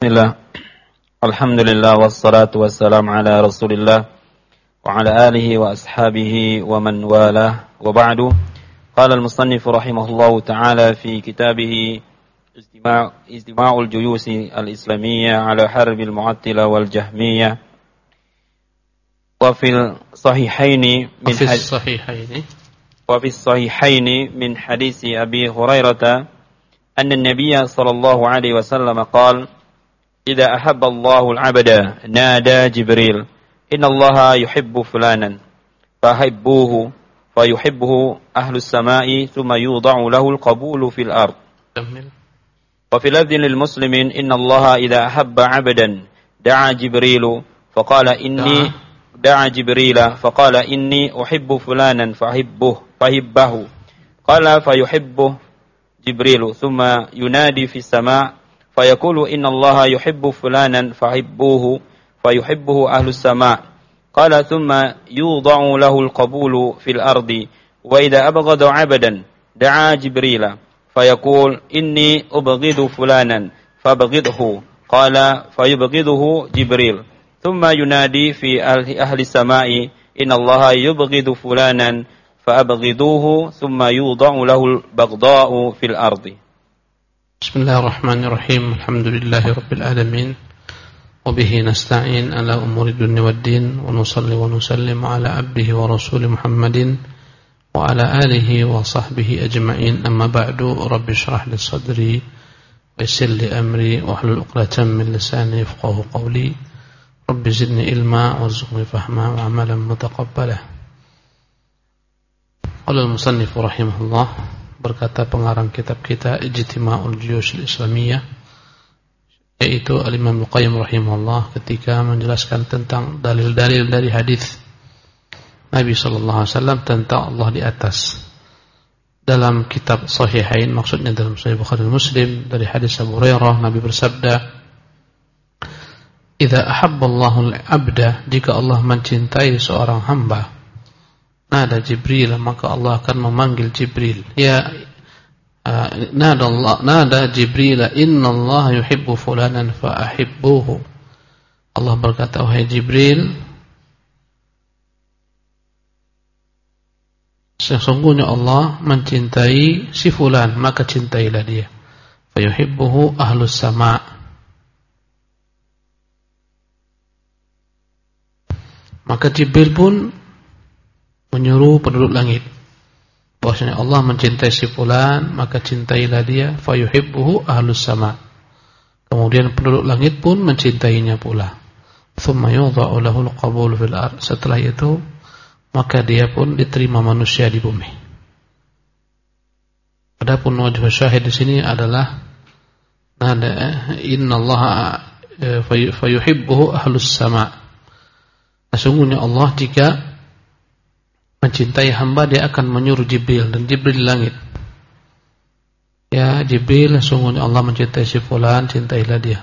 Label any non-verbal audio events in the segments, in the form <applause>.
Bismillah. Alhamdulillah wassalatu wassalamu ala Rasulillah wa ala alihi wa ashabihi wa man wala wa ba'du. Qala al-musannif rahimahullahu ta'ala fi kitabih Istima' Istima'ul Juyus al-Islamiyya ala harb al-Mu'attila wal Jahmiyya. Wa fil sahihaini min hadis sahihaini wa fis sahihaini min hadisi Abi Hurairah anna an-nabiy sallallahu alaihi wasallam qala إذا أحب الله العبد نادى جبريل إن الله يحب فلانا فأحبوه فيحبه أهل السماء ثم يوضع له القبول في الأرض. وفي لفظ للمسلمين إن الله إذا أحب عبدا دعا جبريل فقال إني دعا جبريل فقال إني أحب فلانا فأحبه فأحبه. قال فيحبه جبريل ثم ينادي في السماء فيقول إن الله يحب فلانا فحبوه فيحبه أهل السماء. قال ثم يوضع له القبول في الأرض وإذا أبغض عبدا دعا جبريل فيقول إني أبغض فلانا فابغضه. قال فيبغضه جبريل. ثم ينادي في أهل السماء إن الله يبغض فلانا فأبغضوه ثم يوضع له البغضاء في الأرض. بسم الله الرحمن الرحيم الحمد لله رب العالمين وبه نستعين على أمور الدنيا والدين ونصلي ونسلم على عبده ورسول محمد وعلى آله وصحبه أجمعين أما بعد رب اشرح لي صدري ويسر لي أمري واحلل عقدة من لساني يفقه قولي رب زدني علما وارزقني فهما وعملا متقبلا قال المصنف رحمه الله berkata pengarang kitab kita Ijtima'ul Juyush Islamiyah yaitu Al-Imam Al-Qayyim rahimahullah ketika menjelaskan tentang dalil-dalil dari hadis Nabi sallallahu alaihi wasallam tentang Allah di atas. Dalam kitab Sahihain maksudnya dalam Sahih Bukhari Muslim dari hadis Abu Hurairah Nabi bersabda "Idza ahabba Allahu al-'abda jika Allah mencintai seorang hamba" nada Jibril maka Allah akan memanggil Jibril. Ya uh, nada Allah nada Jibril inna Allah yuhibbu fulanan fa ahibbuhu Allah berkata wahai Jibril sesungguhnya Allah mencintai si fulan maka cintailah dia. Fayuhibbuhu ahlus sama. Maka Jibril pun menyuruh penduduk langit. Bahwasanya Allah mencintai si fulan maka cintailah dia fayuhibbuhu ahlus sama. Kemudian penduduk langit pun mencintainya pula. Thumma yudha'u lahul qabul fil ard setelah itu maka dia pun diterima manusia di bumi. Adapun wajh syahid di sini adalah nada inna Allah eh, fayuhibbuhu ahlus sama. Sesungguhnya Allah jika mencintai hamba dia akan menyuruh Jibril dan Jibril di langit. Ya Jibril sungguhnya Allah mencintai si fulan cintailah dia.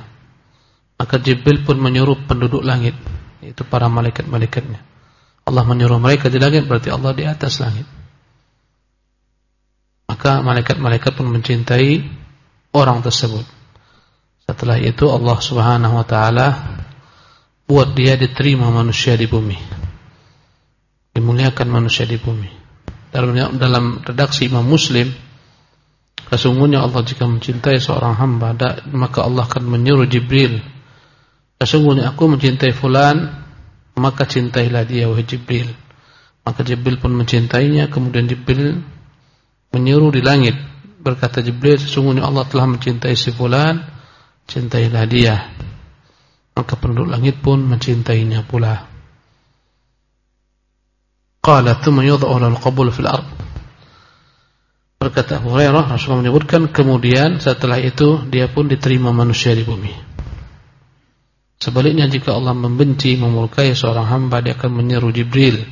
Maka Jibril pun menyuruh penduduk langit itu para malaikat-malaikatnya. Allah menyuruh mereka di langit berarti Allah di atas langit. Maka malaikat-malaikat pun mencintai orang tersebut. Setelah itu Allah Subhanahu wa taala buat dia diterima manusia di bumi dimuliakan manusia di bumi. Dalam dalam redaksi Imam Muslim, sesungguhnya Allah jika mencintai seorang hamba, maka Allah akan menyuruh Jibril. Sesungguhnya aku mencintai fulan, maka cintailah dia wahai Jibril. Maka Jibril pun mencintainya, kemudian Jibril menyuruh di langit. Berkata Jibril, sesungguhnya Allah telah mencintai si fulan, cintailah dia. Maka penduduk langit pun mencintainya pula. Qala thumma yudha'u al-qabul fil ard. Berkata Abu Hurairah Rasulullah menyebutkan kemudian setelah itu dia pun diterima manusia di bumi. Sebaliknya jika Allah membenci memurkai seorang hamba dia akan menyeru Jibril.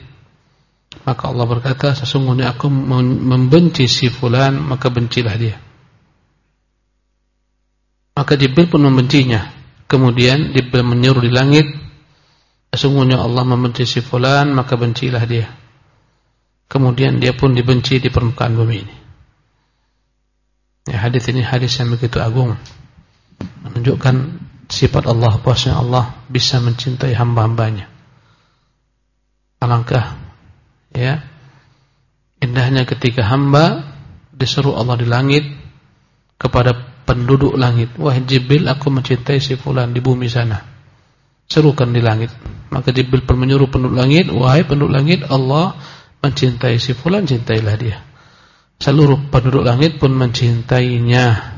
Maka Allah berkata sesungguhnya aku membenci si fulan maka bencilah dia. Maka Jibril pun membencinya. Kemudian Jibril menyeru di langit sesungguhnya Allah membenci si fulan maka bencilah dia. Kemudian dia pun dibenci di permukaan bumi ini. Ya, hadis ini hadis yang begitu agung. Menunjukkan sifat Allah bahwasanya Allah bisa mencintai hamba-hambanya. Alangkah ya indahnya ketika hamba diseru Allah di langit kepada penduduk langit, "Wahai Jibril, aku mencintai si fulan di bumi sana." Serukan di langit. Maka Jibril pun menyuruh penduduk langit, "Wahai penduduk langit, Allah mencintai si fulan, cintailah dia." Seluruh penduduk langit pun mencintainya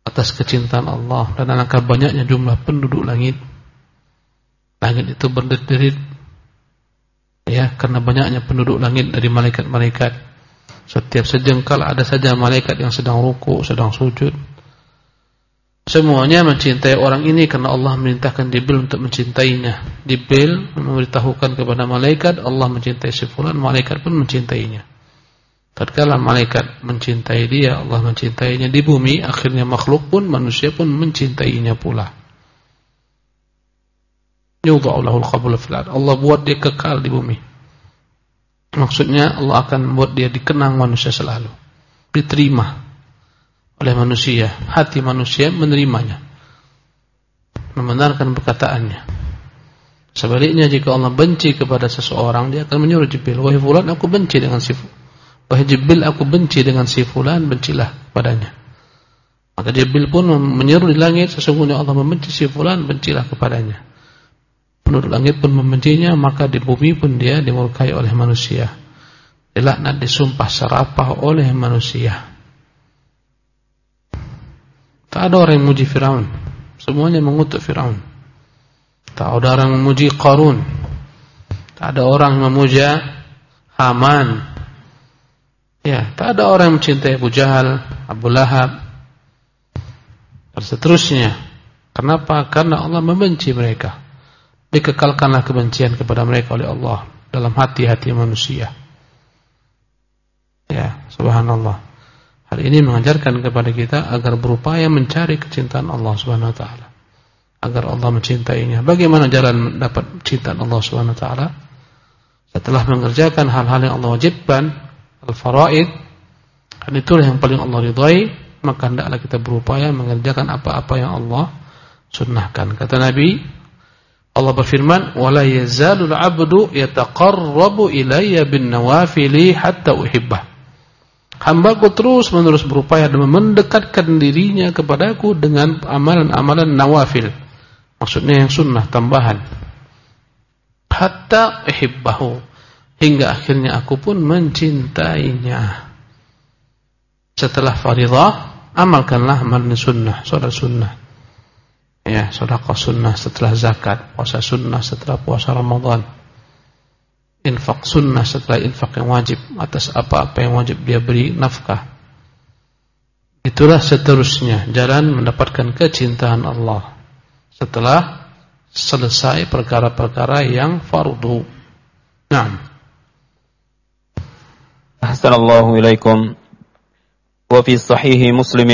atas kecintaan Allah dan alangkah banyaknya jumlah penduduk langit. Langit itu berdiri ya karena banyaknya penduduk langit dari malaikat-malaikat. Setiap sejengkal ada saja malaikat yang sedang ruku, sedang sujud. Semuanya mencintai orang ini karena Allah memerintahkan Jibril untuk mencintainya. Jibril memberitahukan kepada malaikat Allah mencintai si fulan, malaikat pun mencintainya. Tatkala malaikat mencintai dia, Allah mencintainya di bumi, akhirnya makhluk pun manusia pun mencintainya pula. Yudha'u qabul fil Allah buat dia kekal di bumi. Maksudnya Allah akan buat dia dikenang manusia selalu. Diterima oleh manusia, hati manusia menerimanya. Membenarkan perkataannya. Sebaliknya jika Allah benci kepada seseorang, dia akan menyuruh Jibril, "Wahai fulan, aku benci dengan si Wahai Jibril aku benci dengan si fulan bencilah padanya Maka Jibril pun menyeru di langit Sesungguhnya Allah membenci si fulan bencilah kepadanya Penduduk langit pun membencinya Maka di bumi pun dia dimurkai oleh manusia Dilaknat disumpah serapah oleh manusia Tak ada orang yang memuji Fir'aun Semuanya mengutuk Fir'aun Tak ada orang yang memuji Qarun Tak ada orang yang memuja Haman Ya, tak ada orang yang mencintai Abu Jahal, Abu Lahab, dan seterusnya. Kenapa? Karena Allah membenci mereka. Dikekalkanlah kebencian kepada mereka oleh Allah dalam hati-hati manusia. Ya, subhanallah. Hal ini mengajarkan kepada kita agar berupaya mencari kecintaan Allah Subhanahu wa taala. Agar Allah mencintainya. Bagaimana jalan dapat cinta Allah Subhanahu wa taala? Setelah mengerjakan hal-hal yang Allah wajibkan, al-faraid dan itulah yang paling Allah ridhai maka hendaklah kita berupaya mengerjakan apa-apa yang Allah sunnahkan kata Nabi Allah berfirman wala yazalul 'abdu yataqarrabu ilayya bin nawafili hatta uhibbah Hambaku terus menerus berupaya dan mendekatkan dirinya kepadaku dengan amalan-amalan nawafil. Maksudnya yang sunnah tambahan. Hatta uhibbahu hingga akhirnya aku pun mencintainya. Setelah faridah, amalkanlah amal sunnah, salat sunnah. Ya, sedekah sunnah setelah zakat, puasa sunnah setelah puasa Ramadan Infak sunnah setelah infak yang wajib atas apa-apa yang wajib dia beri nafkah. Itulah seterusnya jalan mendapatkan kecintaan Allah setelah selesai perkara-perkara yang fardu. Naam. أحسن الله إليكم وفي صحيح مسلم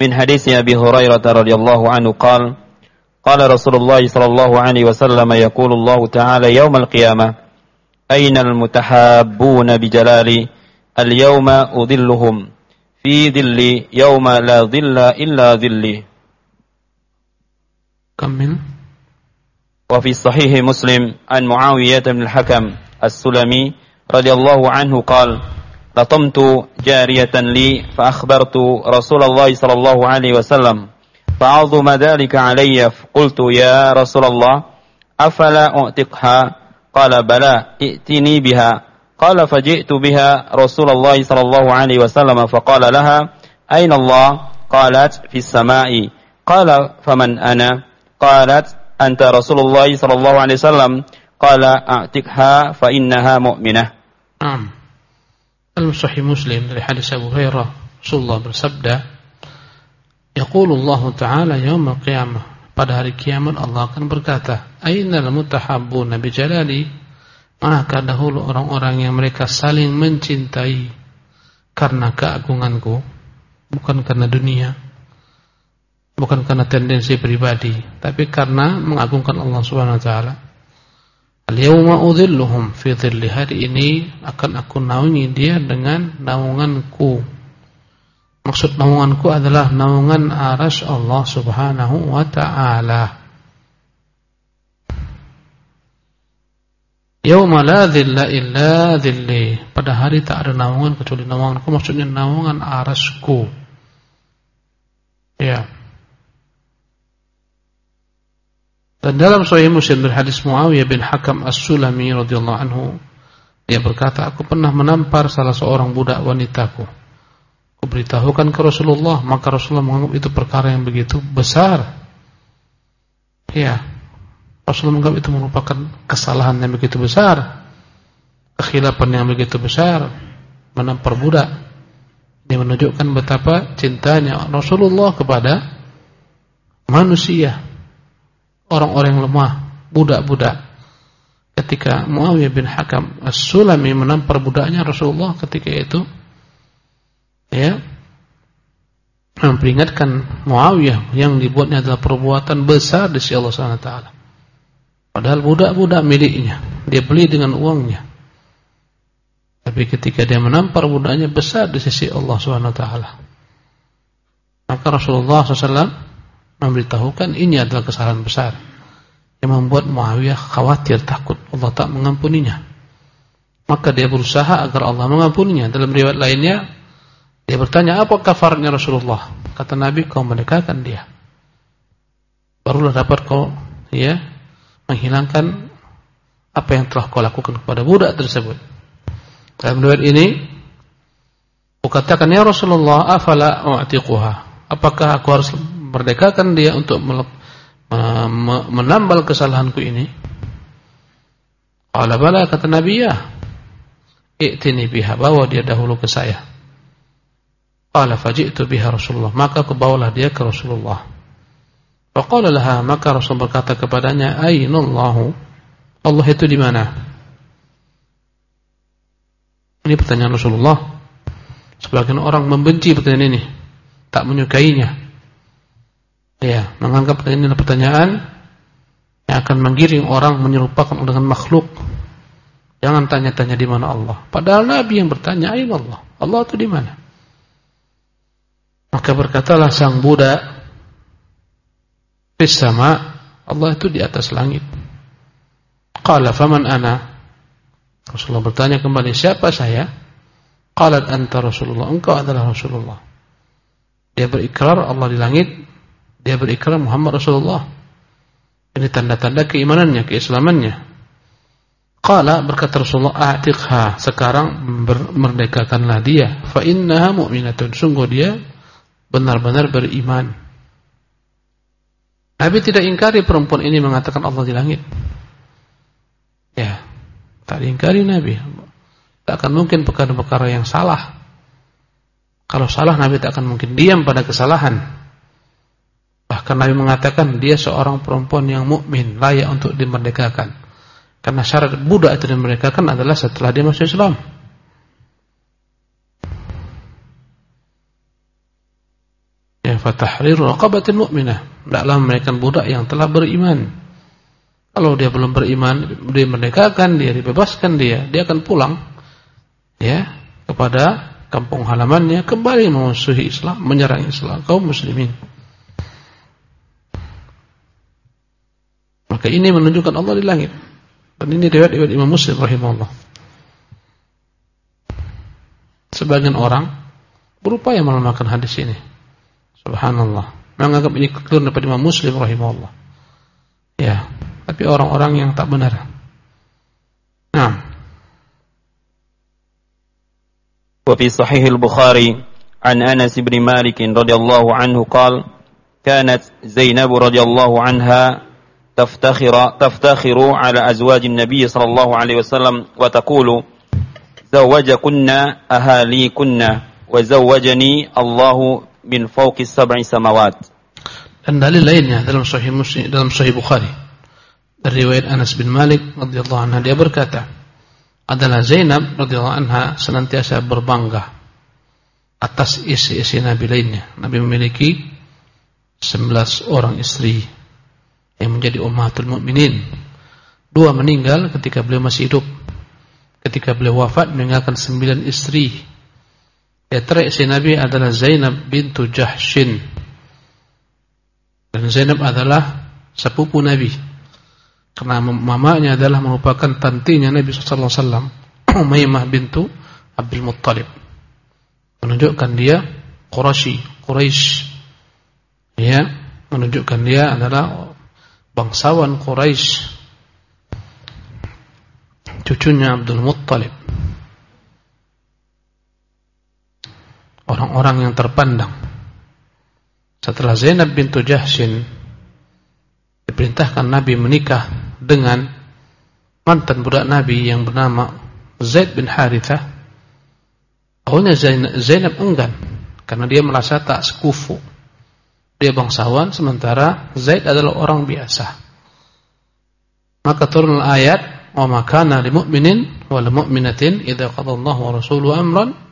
من حديث أبي هريرة رضي الله عنه قال قال رسول الله صلى الله عليه وسلم يقول الله تعالى يوم القيامة أين المتحابون بجلالي اليوم أذلهم في ذلي يوم لا ظل إلا ذلي كمل وفي صحيح مسلم عن معاوية بن الحكم السلمي رضي الله عنه قال لطمت جارية لي فأخبرت رسول الله صلى الله عليه وسلم فعظم ذلك علي فقلت يا رسول الله أفلا أعتقها قال بلى ائتني بها. قال فجئت بها رسول الله صلى الله عليه وسلم فقال لها أين الله؟ قالت في السماء. قال فمن أنا؟ قالت أنت رسول الله صلى الله عليه وسلم. قال أعتقها فإنها مؤمنة. Naam. Al-Sahih Muslim dari hadis Abu Hurairah, Rasulullah bersabda, Yaqulu Allah Ta'ala yaumil qiyamah. Pada hari kiamat Allah akan berkata, Ainal mutahabbuna bi jalali? Manakah dahulu orang-orang yang mereka saling mencintai karena keagunganku, bukan karena dunia, bukan karena tendensi pribadi, tapi karena mengagungkan Allah Subhanahu wa taala. Al-yawma udhilluhum fi dhilli hari ini akan aku naungi dia dengan naunganku. Maksud naunganku adalah naungan aras Allah Subhanahu wa taala. Yauma la dhilla illa dhilli. Pada hari tak ada naungan kecuali naunganku, maksudnya naungan arasku. Ya. Dan dalam Sahih Muslim dari hadis Muawiyah bin Hakam As-Sulami radhiyallahu anhu, dia berkata, "Aku pernah menampar salah seorang budak wanitaku. Aku beritahukan ke Rasulullah, maka Rasulullah menganggap itu perkara yang begitu besar." Ya. Rasulullah menganggap itu merupakan kesalahan yang begitu besar, kekhilapan yang begitu besar, menampar budak. Ini menunjukkan betapa cintanya Rasulullah kepada manusia orang-orang yang lemah, budak-budak. Ketika Muawiyah bin Hakam As-Sulami menampar budaknya Rasulullah ketika itu ya memperingatkan Muawiyah yang dibuatnya adalah perbuatan besar di sisi Allah Subhanahu wa taala. Padahal budak-budak miliknya, dia beli dengan uangnya. Tapi ketika dia menampar budaknya besar di sisi Allah Subhanahu wa taala. Maka Rasulullah SAW memberitahukan ini adalah kesalahan besar yang membuat Muawiyah khawatir takut Allah tak mengampuninya. Maka dia berusaha agar Allah mengampuninya. Dalam riwayat lainnya dia bertanya apa kafarnya Rasulullah? Kata Nabi kau mendekatkan dia. Barulah dapat kau ya menghilangkan apa yang telah kau lakukan kepada budak tersebut. Dalam riwayat ini Aku katakan ya Rasulullah afala u'tiquha apakah aku harus merdekakan dia untuk menambal kesalahanku ini? Qala bala kata Nabi ya. I'tini biha bawa dia dahulu ke saya. Qala faji'tu biha Rasulullah maka aku bawalah dia ke Rasulullah. Faqala laha maka Rasul berkata kepadanya ainallahu Allah itu di mana? Ini pertanyaan Rasulullah. Sebagian orang membenci pertanyaan ini, tak menyukainya. Ya, menganggap ini adalah pertanyaan yang akan menggiring orang menyerupakan dengan makhluk. Jangan tanya-tanya di mana Allah. Padahal Nabi yang bertanya, "Aina Allah?" Allah itu di mana? Maka berkatalah sang Buddha, "Fis sama." Allah itu di atas langit. Qala faman ana? Rasulullah bertanya kembali, "Siapa saya?" Qalat anta Rasulullah. Engkau adalah Rasulullah. Dia berikrar Allah di langit, dia berikrar Muhammad Rasulullah. Ini tanda-tanda keimanannya, keislamannya. Qala berkata Rasulullah, "A'tiqha." Sekarang merdekakanlah dia. Fa innaha mu'minatun. Sungguh dia benar-benar beriman. Nabi tidak ingkari perempuan ini mengatakan Allah di langit. Ya, tak diingkari Nabi. Tak akan mungkin perkara-perkara yang salah. Kalau salah Nabi tak akan mungkin diam pada kesalahan. Bahkan Nabi mengatakan dia seorang perempuan yang mukmin, layak untuk dimerdekakan. Karena syarat budak itu dimerdekakan adalah setelah dia masuk Islam. Fatahriru raqabatin mu'minah. Tidaklah mereka budak yang telah beriman. Kalau dia belum beriman, dia merdekakan dia, dibebaskan dia, dia akan pulang ya kepada kampung halamannya kembali memusuhi Islam, menyerang Islam kaum muslimin. Maka ini menunjukkan Allah di langit. Dan ini riwayat-riwayat Imam Muslim rahimahullah. Sebagian orang berupaya melemahkan hadis ini. Subhanallah. Menganggap ini keliru daripada Imam Muslim rahimahullah. Ya, tapi orang-orang yang tak benar. Nah. وفي صحيح البخاري عن أنس بن مالك رضي الله عنه قال كانت زينب رضي الله عنها تفتخر تفتخر على أزواج النبي صلى الله عليه وسلم وتقول زوجكن أهاليكن وزوجني الله min fawqi sab'i samawat. Dan dalil lainnya dalam sahih Muslim dalam sahih Bukhari dari riwayat Anas bin Malik radhiyallahu anha dia berkata adalah Zainab radhiyallahu anha senantiasa berbangga atas istri-istri Nabi lainnya. Nabi memiliki 11 orang istri yang menjadi ummatul mukminin. Dua meninggal ketika beliau masih hidup. Ketika beliau wafat meninggalkan 9 istri Antara istri Nabi adalah Zainab bintu Jahshin. Dan Zainab adalah sepupu Nabi. Karena mamanya adalah merupakan tantinya Nabi wasallam, <clears throat> Umaymah bintu Abdul Muttalib. Menunjukkan dia Quraisy, Quraisy. Ya, menunjukkan dia adalah bangsawan Quraisy. Cucunya Abdul Muttalib. Orang-orang yang terpandang. Setelah Zainab bintu Jahshin diperintahkan Nabi menikah dengan mantan budak Nabi yang bernama Zaid bin Harithah. Awalnya Zainab enggan karena dia merasa tak sekufu. Dia bangsawan sementara Zaid adalah orang biasa. Maka turun ayat, "Wa ma kana lil mu'minin wal mu'minatin idza qada Allahu wa rasuluhu amran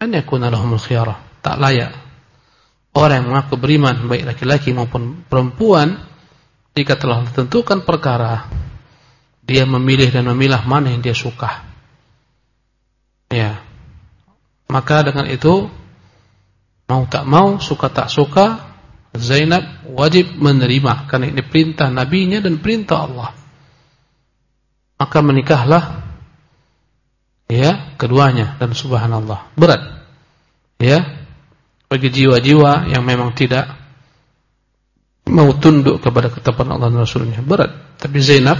an yakuna lahumul khiyarah. Tak layak orang yang mengaku beriman baik laki-laki maupun perempuan jika telah ditentukan perkara dia memilih dan memilah mana yang dia suka. Ya. Maka dengan itu mau tak mau, suka tak suka Zainab wajib menerima karena ini perintah nabinya dan perintah Allah. Maka menikahlah ya keduanya. Dan subhanallah. Berat. Ya. Bagi jiwa-jiwa yang memang tidak mau tunduk kepada ketetapan Allah dan Rasulnya. Berat. Tapi Zainab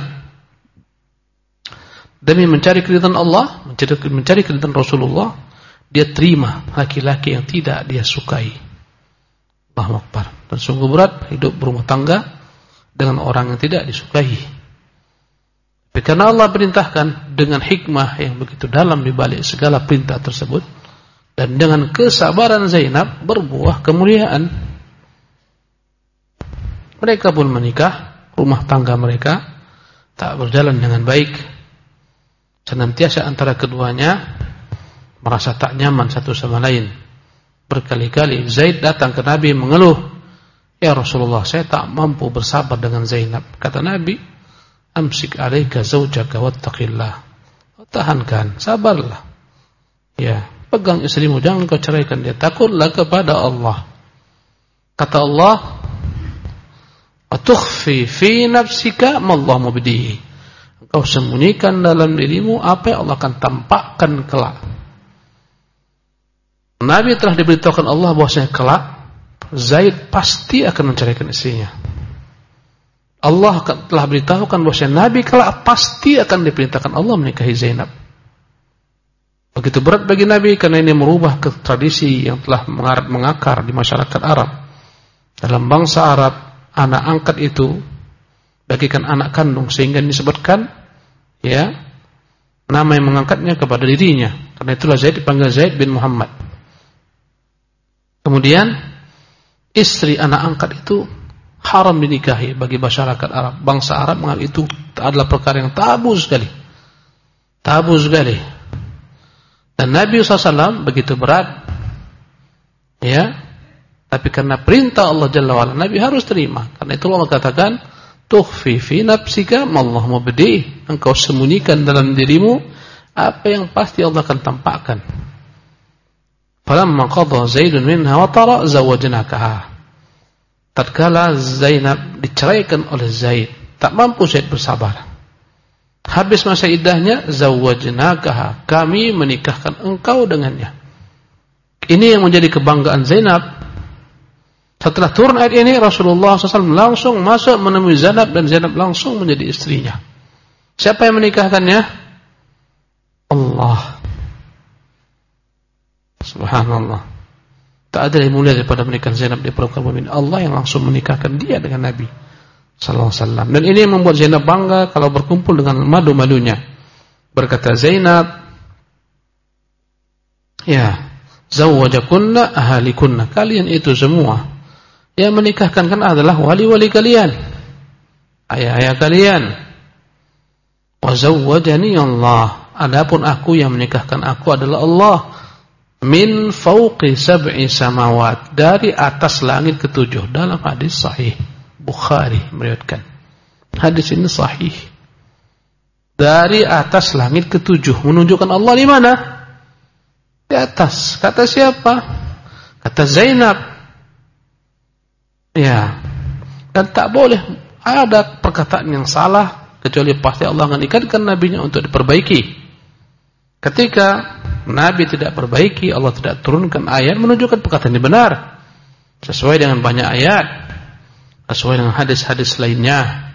demi mencari keridhaan Allah mencari, mencari keridhaan Rasulullah dia terima laki-laki yang tidak dia sukai. Allahu Akbar. Dan sungguh berat hidup berumah tangga dengan orang yang tidak disukai karena Allah perintahkan dengan hikmah yang begitu dalam di balik segala perintah tersebut dan dengan kesabaran Zainab berbuah kemuliaan. Mereka pun menikah, rumah tangga mereka tak berjalan dengan baik. Senantiasa antara keduanya merasa tak nyaman satu sama lain. Berkali-kali Zaid datang ke Nabi mengeluh, "Ya Rasulullah, saya tak mampu bersabar dengan Zainab." Kata Nabi, amsik alaika zaujaka wattaqillah. Tahankan, sabarlah. Ya, pegang istrimu jangan kau ceraikan dia. Takutlah kepada Allah. Kata Allah, "Atukhfi fi nafsika ma Allah mubdihi." Engkau sembunyikan dalam dirimu apa yang Allah akan tampakkan kelak. Nabi telah diberitahukan Allah bahwasanya kelak Zaid pasti akan menceraikan istrinya. Allah telah beritahukan bahwa Nabi kelak pasti akan diperintahkan Allah menikahi Zainab. Begitu berat bagi Nabi karena ini merubah ke tradisi yang telah mengakar di masyarakat Arab. Dalam bangsa Arab, anak angkat itu bagikan anak kandung sehingga disebutkan ya nama yang mengangkatnya kepada dirinya. Karena itulah Zaid dipanggil Zaid bin Muhammad. Kemudian istri anak angkat itu haram dinikahi bagi masyarakat Arab. Bangsa Arab menganggap itu adalah perkara yang tabu sekali. Tabu sekali. Dan Nabi SAW begitu berat. Ya. Tapi karena perintah Allah Jalla wa'ala, Nabi harus terima. Karena itu Allah katakan, Tuhfi fi nafsika mallah mubdi. Engkau sembunyikan dalam dirimu apa yang pasti Allah akan tampakkan. Falamma qadha Zaidun minha wa tara zawajnakaha tatkala Zainab diceraikan oleh Zaid, tak mampu Zaid bersabar. Habis masa iddahnya, zawwajnakaha, kami menikahkan engkau dengannya. Ini yang menjadi kebanggaan Zainab. Setelah turun ayat ini, Rasulullah SAW langsung masuk menemui Zainab dan Zainab langsung menjadi istrinya. Siapa yang menikahkannya? Allah. Subhanallah. Tak ada yang mulia daripada menikah Zainab di perut kaum Allah yang langsung menikahkan dia dengan Nabi sallallahu alaihi wasallam. Dan ini yang membuat Zainab bangga kalau berkumpul dengan madu-madunya. Berkata Zainab, "Ya, zawwajakunna ahalikunna." Kalian itu semua yang menikahkan kan adalah wali-wali kalian. Ayah-ayah kalian. Wa Allah. Adapun aku yang menikahkan aku adalah Allah min fauqi sab'i samawat dari atas langit ketujuh dalam hadis sahih Bukhari meriwayatkan hadis ini sahih dari atas langit ketujuh menunjukkan Allah di mana Di atas. Kata siapa? Kata Zainab. Ya. Dan tak boleh ada perkataan yang salah kecuali pasti Allah akan ikatkan nabinya untuk diperbaiki. Ketika Nabi tidak perbaiki, Allah tidak turunkan ayat menunjukkan perkataan ini benar. Sesuai dengan banyak ayat, sesuai dengan hadis-hadis lainnya.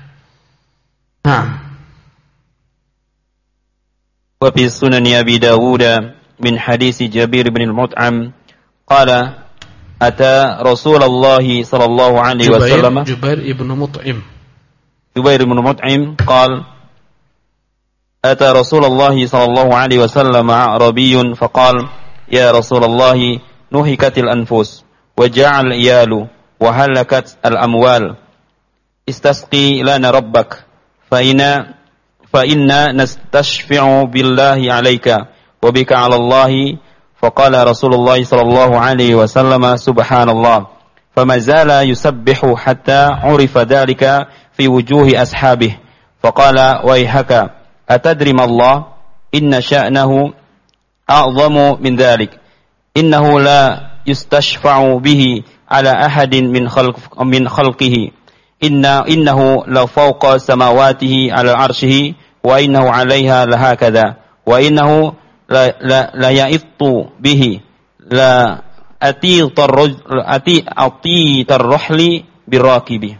Nah. Wa fi sunan Abi Dawud min hadis Jabir bin Al-Mut'am qala ata Rasulullah sallallahu alaihi wasallam Jubair ibn Mut'im Jubair ibn Mut'im qala أتى رسول الله صلى الله عليه وسلم عربي فقال يا رسول الله نهكت الأنفس وجاع الإيال وهلكت الأموال. استسقي لنا ربك فإن فإنا نستشفع بالله عليك وبك على الله. فقال رسول الله صلى الله عليه وسلم سبحان الله فما زال يسبح حتى عرف ذلك في وجوه أصحابه. فقال ويحك. أتدري ما الله؟ إن شأنه أعظم من ذلك. إنه لا يستشفع به على أحد من خلق من خلقه. إن إنه لفوق سماواته على عرشه وإنه عليها لهكذا. وإنه لا لا, لا يئط به. لا أتيط الرجل أتيط الرحل بالراكب.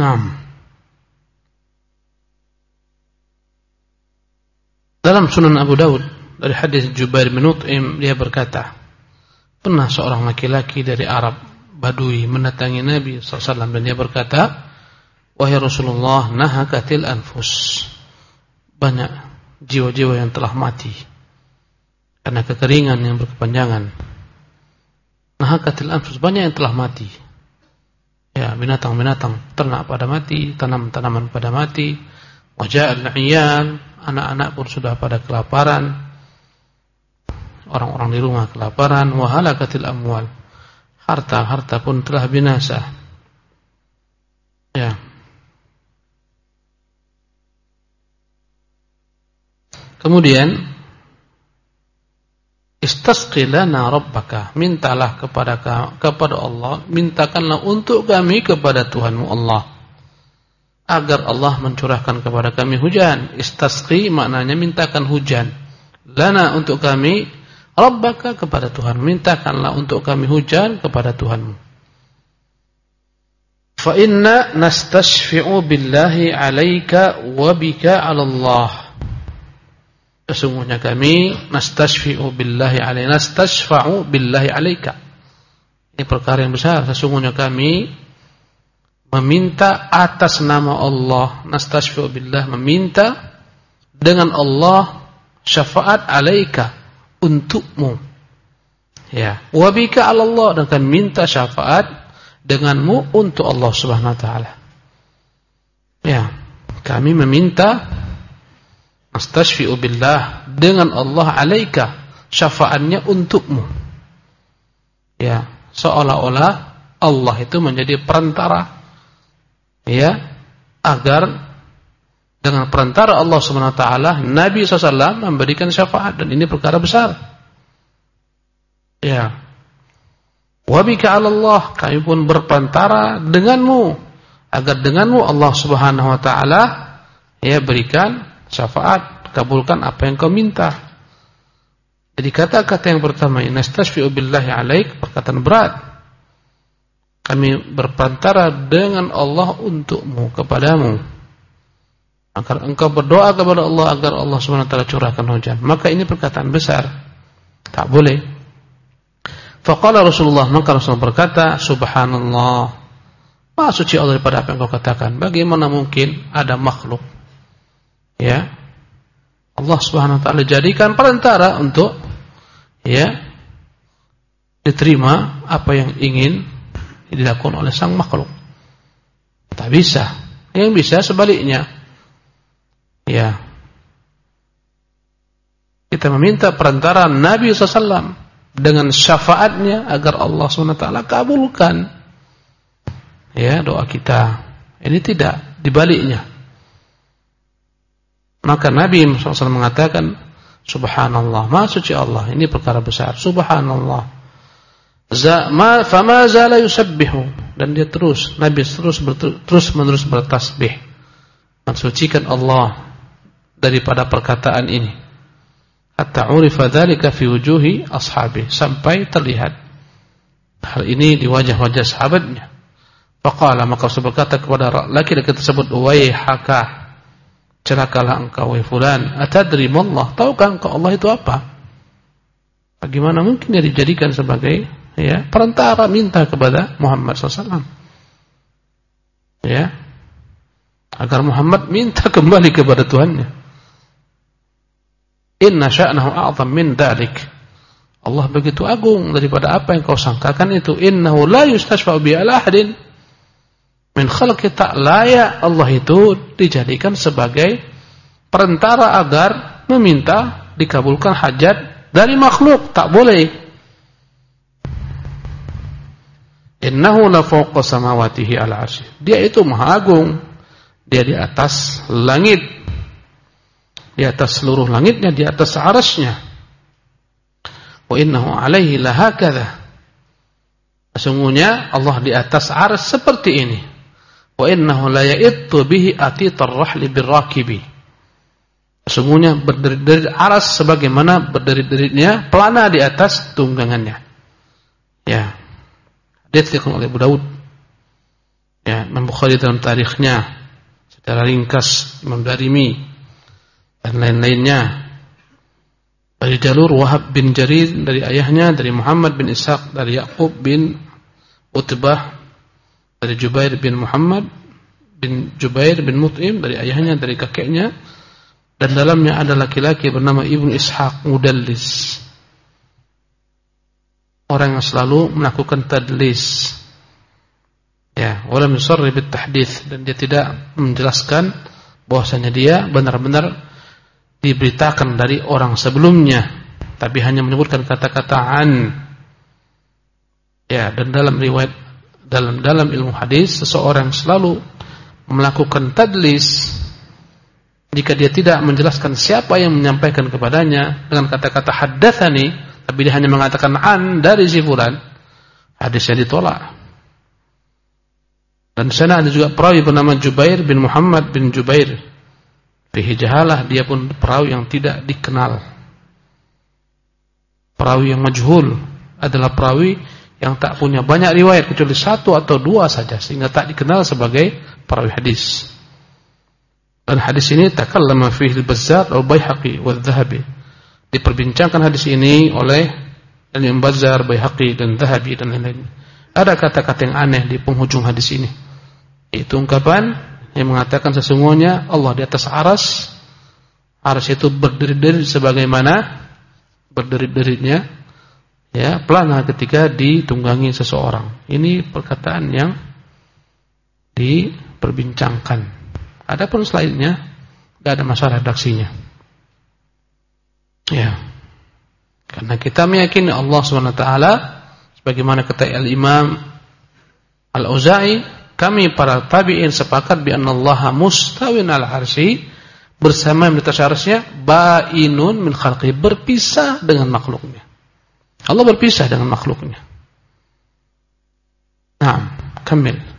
نعم. Dalam Sunan Abu Daud dari hadis Jubair bin Mut'im dia berkata, pernah seorang laki-laki dari Arab Badui mendatangi Nabi SAW dan dia berkata, wahai Rasulullah, nahakatil anfus. Banyak jiwa-jiwa yang telah mati karena kekeringan yang berkepanjangan. Nahakatil anfus banyak yang telah mati. Ya, binatang-binatang ternak pada mati, tanam-tanaman pada mati, wajah al-iyal anak-anak pun sudah pada kelaparan, orang-orang di rumah kelaparan, wahalakatil amwal, harta-harta pun telah binasa. Ya. Kemudian Istasqi lana rabbaka. Mintalah kepada kepada Allah. Mintakanlah untuk kami kepada Tuhanmu Allah agar Allah mencurahkan kepada kami hujan. Istasqi maknanya mintakan hujan. Lana untuk kami, Rabbaka kepada Tuhan. Mintakanlah untuk kami hujan kepada Tuhanmu. Fa inna nastashfi'u billahi 'alaika wa bika 'ala Allah. Sesungguhnya kami nastashfi'u billahi 'alaina nastashfa'u billahi 'alaika. Ini perkara yang besar. Sesungguhnya kami meminta atas nama Allah nastasfi'u billah meminta dengan Allah syafaat alaika untukmu. Ya. Wabika Allah dan minta syafaat denganmu untuk Allah Subhanahu wa taala. Ya. Kami meminta nastasfi'u billah dengan Allah alaika syafaatnya untukmu. Ya. Seolah-olah Allah itu menjadi perantara ya agar dengan perantara Allah Subhanahu wa taala Nabi SAW memberikan syafaat dan ini perkara besar. Ya. Wa bika Allah kami pun berperantara denganmu agar denganmu Allah Subhanahu wa taala ya berikan syafaat, kabulkan apa yang kau minta. Jadi kata-kata yang pertama inastashfi'u billahi alaik perkataan berat kami berpantara dengan Allah untukmu kepadamu. Agar engkau berdoa kepada Allah agar Allah SWT curahkan hujan. Maka ini perkataan besar. Tak boleh. Faqala Rasulullah maka Rasulullah berkata subhanallah. Maha suci Allah daripada apa yang kau katakan. Bagaimana mungkin ada makhluk? Ya. Allah Subhanahu wa taala jadikan perantara untuk ya diterima apa yang ingin dilakukan oleh sang makhluk. Tak bisa. Yang bisa sebaliknya. Ya. Kita meminta perantara Nabi SAW dengan syafaatnya agar Allah SWT kabulkan ya doa kita. Ini tidak dibaliknya. Maka Nabi SAW mengatakan, Subhanallah, Maha Allah. Ini perkara besar. Subhanallah. Fama zala yusabbihu. Dan dia terus Nabi terus terus menerus bertasbih. Mensucikan Allah daripada perkataan ini. Hatta urifa fi wujuhi ashabi. Sampai terlihat hal ini di wajah-wajah sahabatnya. Faqala maka berkata kepada laki-laki tersebut haka celakalah engkau wahai fulan. Atadri mallah tahukah engkau Allah itu apa? Bagaimana mungkin dia dijadikan sebagai ya. Perantara minta kepada Muhammad SAW ya. Agar Muhammad minta kembali kepada Tuhannya. Inna sya'nahu a'zam min dalik Allah begitu agung daripada apa yang kau sangkakan itu. Innahu la yustashfa'u bi ahadin. Min khalqi layak Allah itu dijadikan sebagai perantara agar meminta dikabulkan hajat dari makhluk. Tak boleh innahu la samawatihi al arsy. Dia itu maha agung. Dia di atas langit. Di atas seluruh langitnya di atas arasnya wa innahu alaihi lahakadha sesungguhnya Allah di atas aras seperti ini. Wa innahu la ya'ittu bihi atitar rahli birrakibi. Sesungguhnya berdiri-diri aras sebagaimana berdiri-dirinya pelana di atas tunggangannya. Ya dikatakan oleh Abu Daud. Ya Imam Bukhari dalam tarikhnya secara ringkas Imam Darimi dan lain-lainnya. Dari jalur Wahab bin Jarir dari ayahnya dari Muhammad bin Ishaq dari Yaqub bin Utbah dari Jubair bin Muhammad bin Jubair bin Mut'im dari ayahnya dari kakeknya. Dan dalamnya ada laki-laki bernama Ibnu Ishaq Mudallis orang yang selalu melakukan tadlis. Ya wala misarri bit tahdits dan dia tidak menjelaskan bahwasanya dia benar-benar diberitakan dari orang sebelumnya. Tapi hanya menyebutkan kata-kata an. Ya dan dalam riwayat dalam dalam ilmu hadis seseorang selalu melakukan tadlis jika dia tidak menjelaskan siapa yang menyampaikan kepadanya dengan kata-kata haddatsani tapi dia hanya mengatakan an dari si fulan hadisnya ditolak dan sana ada juga perawi bernama Jubair bin Muhammad bin Jubair fihi jahalah dia pun perawi yang tidak dikenal perawi yang majhul adalah perawi yang tak punya banyak riwayat kecuali satu atau dua saja sehingga tak dikenal sebagai perawi hadis. Dan hadis ini takallama fihi al-Bazzar al-Baihaqi wa Dhahabi. Diperbincangkan hadis ini oleh Imam Bazzar, Baihaqi dan Dhahabi dan lain-lain. Ada kata-kata yang aneh di penghujung hadis ini. Itu ungkapan yang mengatakan sesungguhnya Allah di atas aras. Aras itu berdiri-diri sebagaimana berdiri-dirinya ya pelana ketika ditunggangi seseorang. Ini perkataan yang diperbincangkan. Adapun selainnya tidak ada masalah redaksinya. Ya. Karena kita meyakini Allah SWT sebagaimana kata Al-Imam Al-Auza'i, kami para tabi'in sepakat bi Allah mustawin al-arsy bersama di atas arsy bainun min khalqi berpisah dengan makhluknya. Allah berpisah dengan makhluknya. Nah, kamil.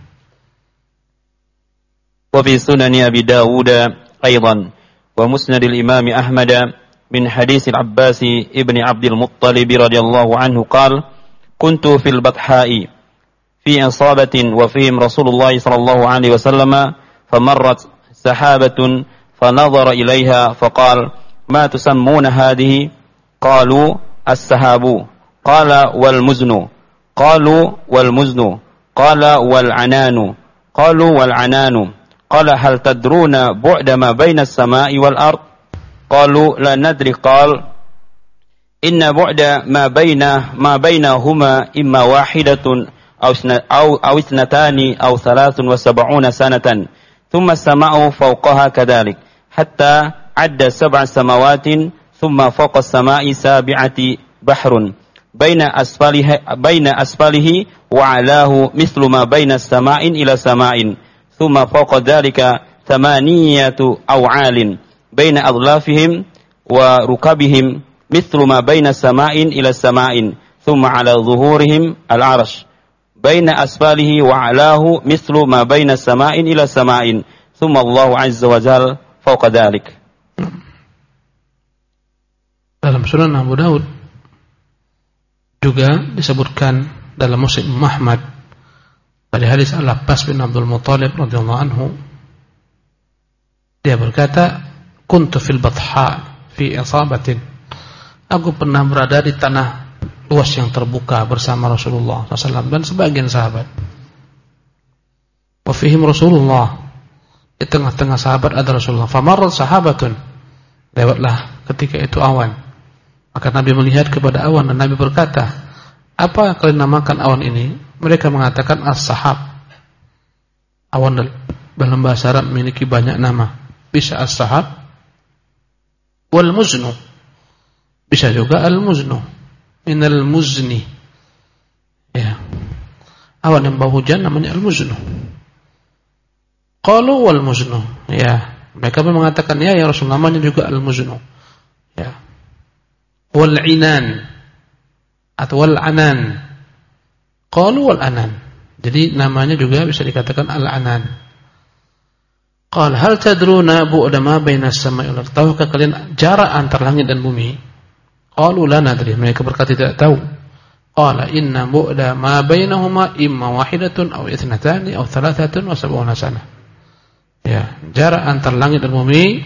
وفي سنن أبي داود أيضا ومسند الإمام أحمد من حديث العباس ابن عبد المطلب رضي الله عنه قال كنت في البطحاء في إصابة وفيهم رسول الله صلى الله عليه وسلم فمرت سحابة فنظر إليها فقال ما تسمون هذه؟ قالوا السحاب. قال والمزن. قالوا والمزن. قال والعنان. قالوا والعنان. قال هل تدرون بعد ما بين السماء والأرض؟ قالوا لا ندري. قال إن بعد ما بين ما بينهما إما واحدة أو أو أو اثنتان أو ثلاث وسبعون سنة ثم السماء فوقها كذلك حتى عد سبع سماوات ثم فوق السماء سابعة بحر بين أسفله بين أسفله وعلاه مثل ما بين السماء إلى سماء ثم فوق ذلك ثمانية أوعال. بين أظلافهم وركبهم مثل ما بين السماء إلى السماء ثم على ظهورهم العرش. بين أسفله وعلاه مثل ما بين السماء إلى السماء ثم الله عز وجل فوق ذلك. Dalam sunan Abu Daud juga disebutkan dalam Muslim Muhammad pada hadis Al-Abbas bin Abdul Muttalib radhiyallahu anhu. Dia berkata kuntu fil batha fi isabatin aku pernah berada di tanah luas yang terbuka bersama Rasulullah SAW dan sebagian sahabat wa fihim Rasulullah di tengah-tengah sahabat ada Rasulullah famarrat sahabatun lewatlah ketika itu awan maka Nabi melihat kepada awan dan Nabi berkata, apa kalian namakan awan ini? Mereka mengatakan as-sahab. Awan dalam bahasa Arab memiliki banyak nama. Bisa as-sahab, wal muznu. Bisa juga al-muznu. Minal muzni. Ya. Awan yang bau hujan namanya al-muznu. Qalu wal muznu. Ya. Mereka mengatakan ya ya Rasul namanya juga al-muznu. Ya wal inan atau wal anan. Qalu wal anan. Jadi namanya juga bisa dikatakan al anan. Qal hal tadruna bu'da ma baina as-sama'i wal Tahukah kalian jarak antara langit dan bumi? Qalu la nadri. Mereka berkata tidak tahu. Qala inna bu'da ma bainahuma imma wahidatun aw ithnatani aw thalathatun wa sab'una sana. Ya, jarak antara langit dan bumi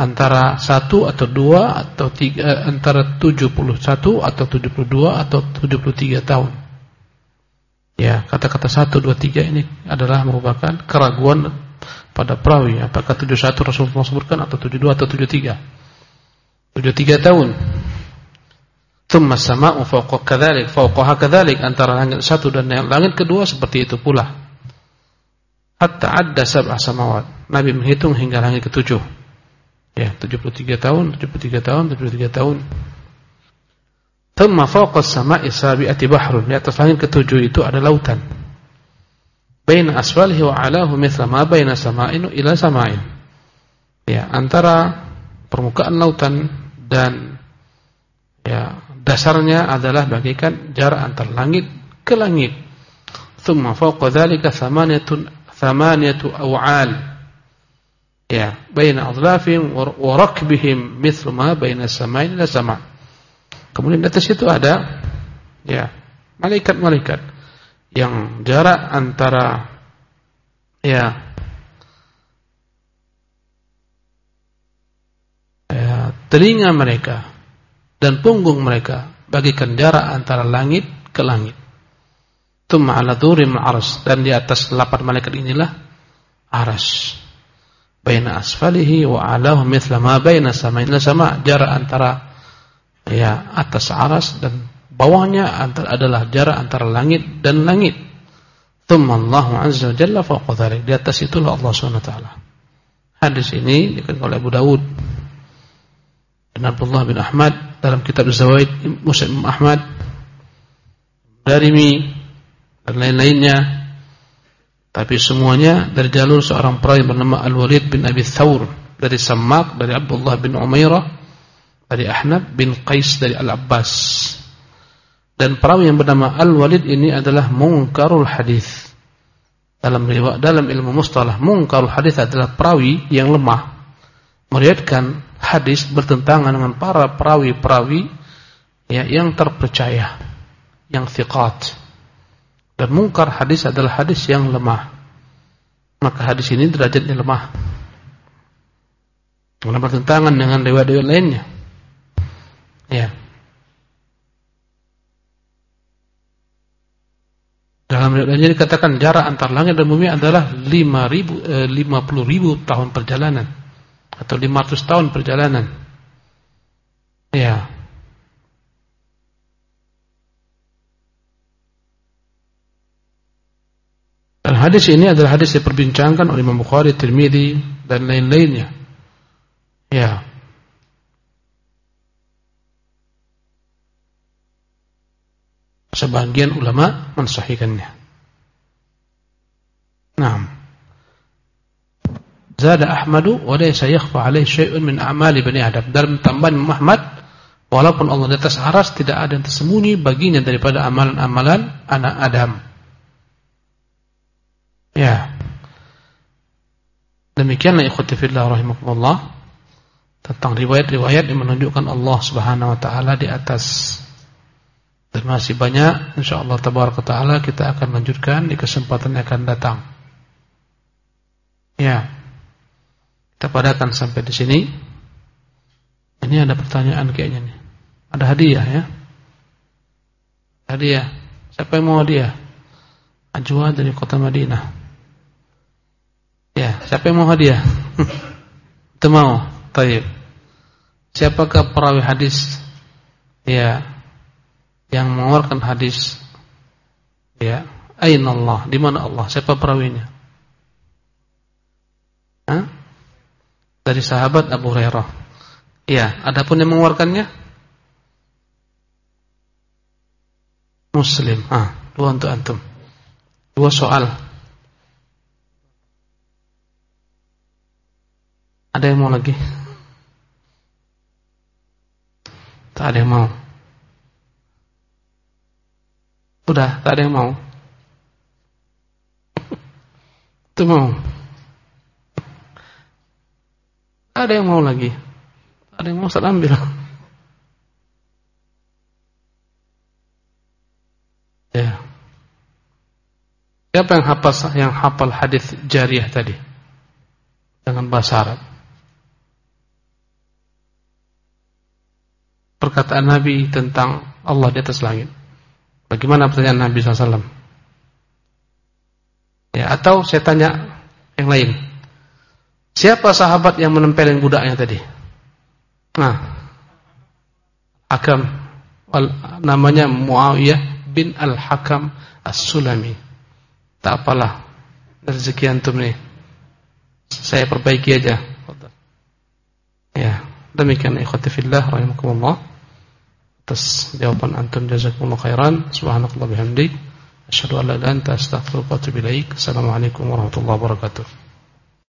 antara satu atau dua atau tiga, eh, antara 71 atau 72 atau 73 tahun. Ya, kata-kata satu, dua, tiga ini adalah merupakan keraguan pada perawi. Apakah 71 Rasulullah sebutkan atau 72 atau 73? 73 tahun. Thumma sama'u fawqa kadzalik, fawqaha kadzalik antara langit satu dan langit kedua seperti itu pula. Hatta adda sab'a samawat. Nabi menghitung hingga langit ketujuh. Ya, 73 tahun, 73 tahun, 73 tahun. Thumma fawqa as-sama'i sabi'ati bahrun. Di atas langit ketujuh itu ada lautan. Baina asfalihi wa 'alahu mithla ma baina sama'in ila sama'in. Ya, antara permukaan lautan dan ya dasarnya adalah bagikan jarak antar langit ke langit. Thumma fawqa dhalika thamaniyatun thamaniyatu aw'al ya baina adlafihim wa rakbihim mithlu ma baina samain ila sama kemudian di atas itu ada ya malaikat-malaikat yang jarak antara ya, ya telinga mereka dan punggung mereka bagikan jarak antara langit ke langit. Tumma ala aras dan di atas lapan malaikat inilah aras baina asfalihi wa alahu mithla ma baina sama ila sama jarak antara ya atas aras dan bawahnya adalah jarak antara langit dan langit. Thumma Allah azza wa jalla fawqa. Di atas itulah Allah Subhanahu taala. Hadis ini dikatakan oleh Abu Dawud dan Abdullah bin Ahmad dalam kitab Zawaid Muslim Ahmad dari mi dan lain-lainnya tapi semuanya dari jalur seorang perawi bernama Al-Walid bin Abi Thawr dari Sammak dari Abdullah bin Umairah dari Ahnab bin Qais dari Al-Abbas. Dan perawi yang bernama Al-Walid ini adalah mungkarul hadis. Dalam dalam ilmu mustalah mungkarul hadis adalah perawi yang lemah meriwayatkan hadis bertentangan dengan para perawi-perawi ya, yang terpercaya, yang thiqat. Dan mungkar hadis adalah hadis yang lemah. Maka hadis ini derajatnya lemah. Karena bertentangan dengan riwayat-riwayat lainnya. Ya. Dalam riwayat lainnya dikatakan jarak antar langit dan bumi adalah 5000 eh, 50.000 tahun perjalanan atau 500 tahun perjalanan. Ya. Dan hadis ini adalah hadis yang diperbincangkan oleh Imam Bukhari, Tirmidzi dan lain-lainnya. Ya. Sebagian ulama mensahihkannya. Nah. Zada Ahmadu wa laysa yakhfa alaihi syai'un min a'mali bani Adam. Dalam tambahan Muhammad, walaupun Allah di atas aras tidak ada yang tersembunyi baginya daripada amalan-amalan anak Adam. Ya. Demikianlah ikhwati fillah rahimakumullah tentang riwayat-riwayat yang menunjukkan Allah Subhanahu wa taala di atas. Dan masih banyak insyaallah tabaraka taala kita akan lanjutkan di kesempatan yang akan datang. Ya. Kita padakan sampai di sini. Ini ada pertanyaan kayaknya nih. Ada hadiah ya. Hadiah. Siapa yang mau hadiah? Ajwa dari kota Madinah. Ya, siapa yang mau hadiah? <laughs> Itu mau. Taib. Siapakah perawi hadis? Ya. Yang mengeluarkan hadis? Ya. Aina Allah? Di mana Allah? Siapa perawinya? Hah? Dari sahabat Abu Hurairah. Iya, adapun yang mengeluarkannya Muslim. Ah, dua untuk antum. Dua soal. Ada yang mau lagi? Tak ada yang mau. Udah, tak ada yang mau. Itu mau. Ada yang mau lagi? Ada yang mau saya ambil? Ya. Siapa yang hafal yang hafal hadis jariah tadi? Dengan bahasa Arab. Perkataan Nabi tentang Allah di atas langit. Bagaimana pertanyaan Nabi SAW? Ya, atau saya tanya yang lain. Siapa sahabat yang menempelin budaknya tadi? Nah, Hakam namanya Muawiyah bin Al-Hakam As-Sulami. Tak apalah rezeki antum nih. Saya perbaiki aja. Ya, demikian ikhwati fillah rahimakumullah. Atas jawaban antum jazakumullah khairan. Subhanakallah bihamdik. Asyhadu an la ilaha illa anta astaghfiruka wa atubu ilaik. Assalamualaikum warahmatullahi wabarakatuh.